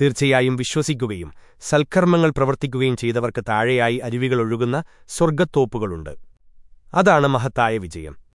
തീർച്ചയായും വിശ്വസിക്കുകയും സൽക്കർമ്മങ്ങൾ പ്രവർത്തിക്കുകയും ചെയ്തവർക്ക് താഴെയായി അരുവികളൊഴുകുന്ന സ്വർഗത്തോപ്പുകളുണ്ട്. അതാണ് മഹത്തായ വിജയം.